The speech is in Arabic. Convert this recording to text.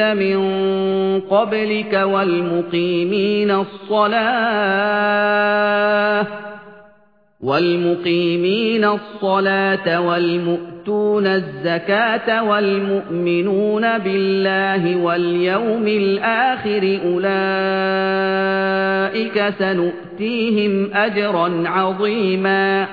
أنزل من قبلك والمقيمين الصلاة والمقيمين الصلاة والمؤتون الزكاة والمؤمنون بالله واليوم الآخر أولئك سنؤتيهم أجرا عظيما